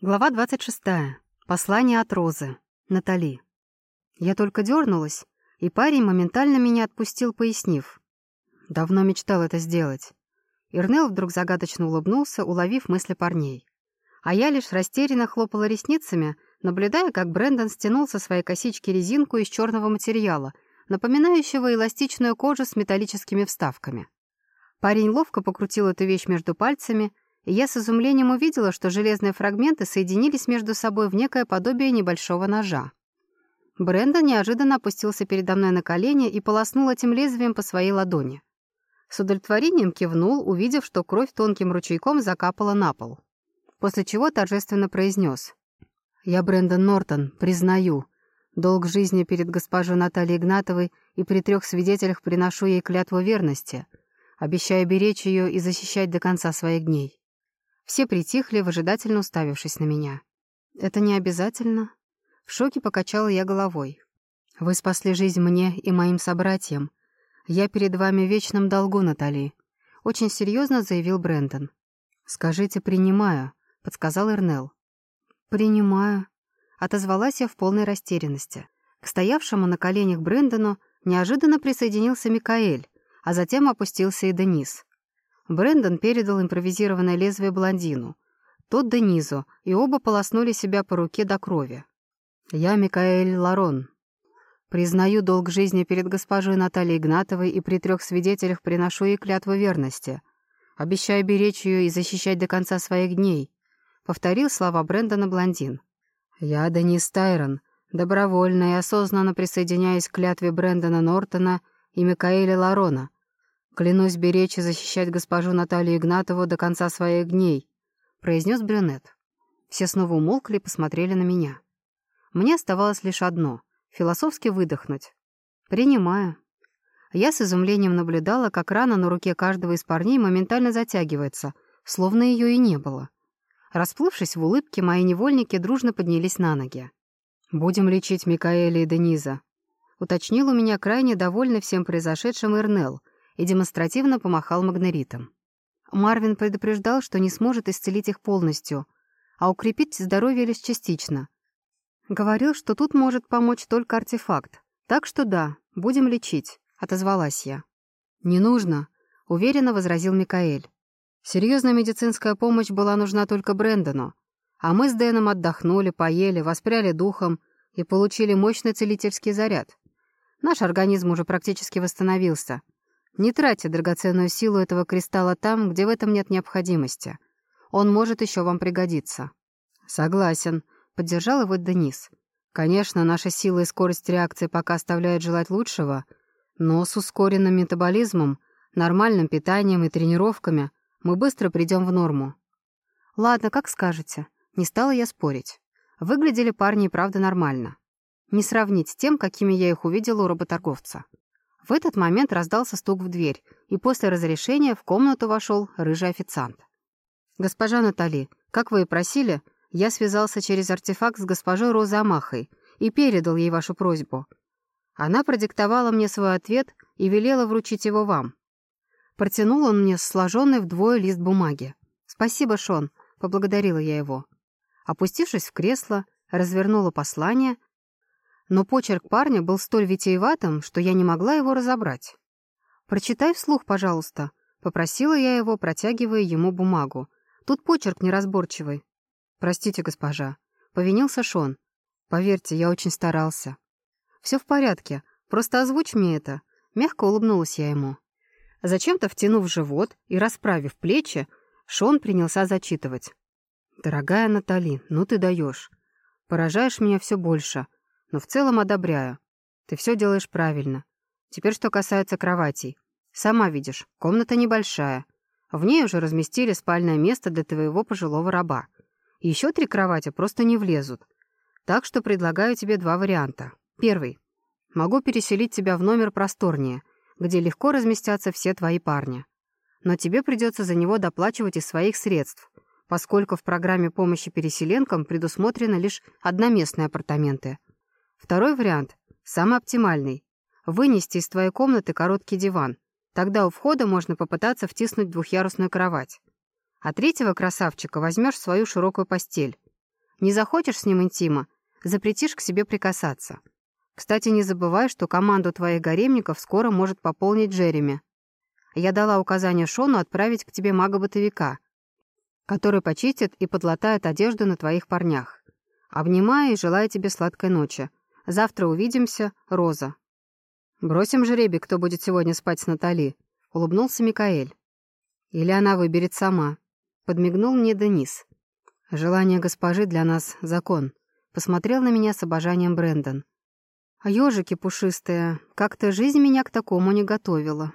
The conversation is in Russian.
Глава 26. Послание от Розы. Натали. Я только дернулась, и парень моментально меня отпустил, пояснив. Давно мечтал это сделать. Ирнел вдруг загадочно улыбнулся, уловив мысли парней. А я лишь растерянно хлопала ресницами, наблюдая, как Брэндон стянул со своей косички резинку из черного материала, напоминающего эластичную кожу с металлическими вставками. Парень ловко покрутил эту вещь между пальцами — я с изумлением увидела, что железные фрагменты соединились между собой в некое подобие небольшого ножа. Брендон неожиданно опустился передо мной на колени и полоснул этим лезвием по своей ладони. С удовлетворением кивнул, увидев, что кровь тонким ручейком закапала на пол. После чего торжественно произнес. «Я Брэндон Нортон, признаю. Долг жизни перед госпожой Натальей Игнатовой и при трех свидетелях приношу ей клятву верности. Обещаю беречь ее и защищать до конца своих дней. Все притихли, выжидательно уставившись на меня. «Это не обязательно?» В шоке покачала я головой. «Вы спасли жизнь мне и моим собратьям. Я перед вами в вечном долгу, Натали», — очень серьезно заявил Брэндон. «Скажите, принимаю», — подсказал Эрнел. «Принимаю», — отозвалась я в полной растерянности. К стоявшему на коленях Брэндону неожиданно присоединился Микаэль, а затем опустился и Денис. Брэндон передал импровизированное лезвие блондину. Тот Денизу, и оба полоснули себя по руке до крови. «Я Микаэль Ларон. Признаю долг жизни перед госпожой Натальей Игнатовой и при трех свидетелях приношу ей клятву верности. Обещаю беречь ее и защищать до конца своих дней», — повторил слова Брэндона блондин. «Я Денис Тайрон, добровольно и осознанно присоединяюсь к клятве Брэндона Нортона и Микаэля Ларона», «Клянусь беречь и защищать госпожу Наталью Игнатову до конца своих дней», — произнес брюнет. Все снова умолкли и посмотрели на меня. Мне оставалось лишь одно — философски выдохнуть. «Принимаю». Я с изумлением наблюдала, как рана на руке каждого из парней моментально затягивается, словно ее и не было. Расплывшись в улыбке, мои невольники дружно поднялись на ноги. «Будем лечить Микаэля и Дениза», — уточнил у меня крайне довольный всем произошедшим Эрнел, и демонстративно помахал магнеритом. Марвин предупреждал, что не сможет исцелить их полностью, а укрепить здоровье лишь частично. Говорил, что тут может помочь только артефакт. Так что да, будем лечить, отозвалась я. Не нужно, уверенно возразил Микаэль. Серьезная медицинская помощь была нужна только Брэндону, а мы с Дэном отдохнули, поели, воспряли духом и получили мощный целительский заряд. Наш организм уже практически восстановился — не тратьте драгоценную силу этого кристалла там, где в этом нет необходимости. Он может еще вам пригодиться». «Согласен», — поддержал его Денис. «Конечно, наша сила и скорость реакции пока оставляют желать лучшего, но с ускоренным метаболизмом, нормальным питанием и тренировками мы быстро придем в норму». «Ладно, как скажете». Не стала я спорить. Выглядели парни и правда нормально. Не сравнить с тем, какими я их увидела у работорговца. В этот момент раздался стук в дверь, и после разрешения в комнату вошел рыжий официант. «Госпожа Натали, как вы и просили, я связался через артефакт с госпожой Розой Амахой и передал ей вашу просьбу. Она продиктовала мне свой ответ и велела вручить его вам. Протянул он мне сложенный вдвое лист бумаги. «Спасибо, Шон», — поблагодарила я его. Опустившись в кресло, развернула послание но почерк парня был столь витиеватым, что я не могла его разобрать. «Прочитай вслух, пожалуйста», — попросила я его, протягивая ему бумагу. «Тут почерк неразборчивый». «Простите, госпожа», — повинился Шон. «Поверьте, я очень старался». «Все в порядке, просто озвучь мне это», — мягко улыбнулась я ему. Зачем-то втянув живот и расправив плечи, Шон принялся зачитывать. «Дорогая Натали, ну ты даешь. Поражаешь меня все больше но в целом одобряю. Ты все делаешь правильно. Теперь что касается кроватей. Сама видишь, комната небольшая. В ней уже разместили спальное место для твоего пожилого раба. Еще три кровати просто не влезут. Так что предлагаю тебе два варианта. Первый. Могу переселить тебя в номер просторнее, где легко разместятся все твои парни. Но тебе придется за него доплачивать из своих средств, поскольку в программе помощи переселенкам предусмотрены лишь одноместные апартаменты — Второй вариант, самый оптимальный. Вынести из твоей комнаты короткий диван. Тогда у входа можно попытаться втиснуть двухъярусную кровать. А третьего красавчика возьмешь свою широкую постель. Не захочешь с ним интима, запретишь к себе прикасаться. Кстати, не забывай, что команду твоих гаремников скоро может пополнить Джереми. Я дала указание Шону отправить к тебе мага-бытовика, который почистит и подлатает одежду на твоих парнях. Обнимаю и желаю тебе сладкой ночи. Завтра увидимся, Роза. Бросим жребий, кто будет сегодня спать с Натали, улыбнулся Микаэль. Или она выберет сама. Подмигнул мне Денис. Желание госпожи для нас — закон. Посмотрел на меня с обожанием Брэндон. А ежики пушистые, как-то жизнь меня к такому не готовила.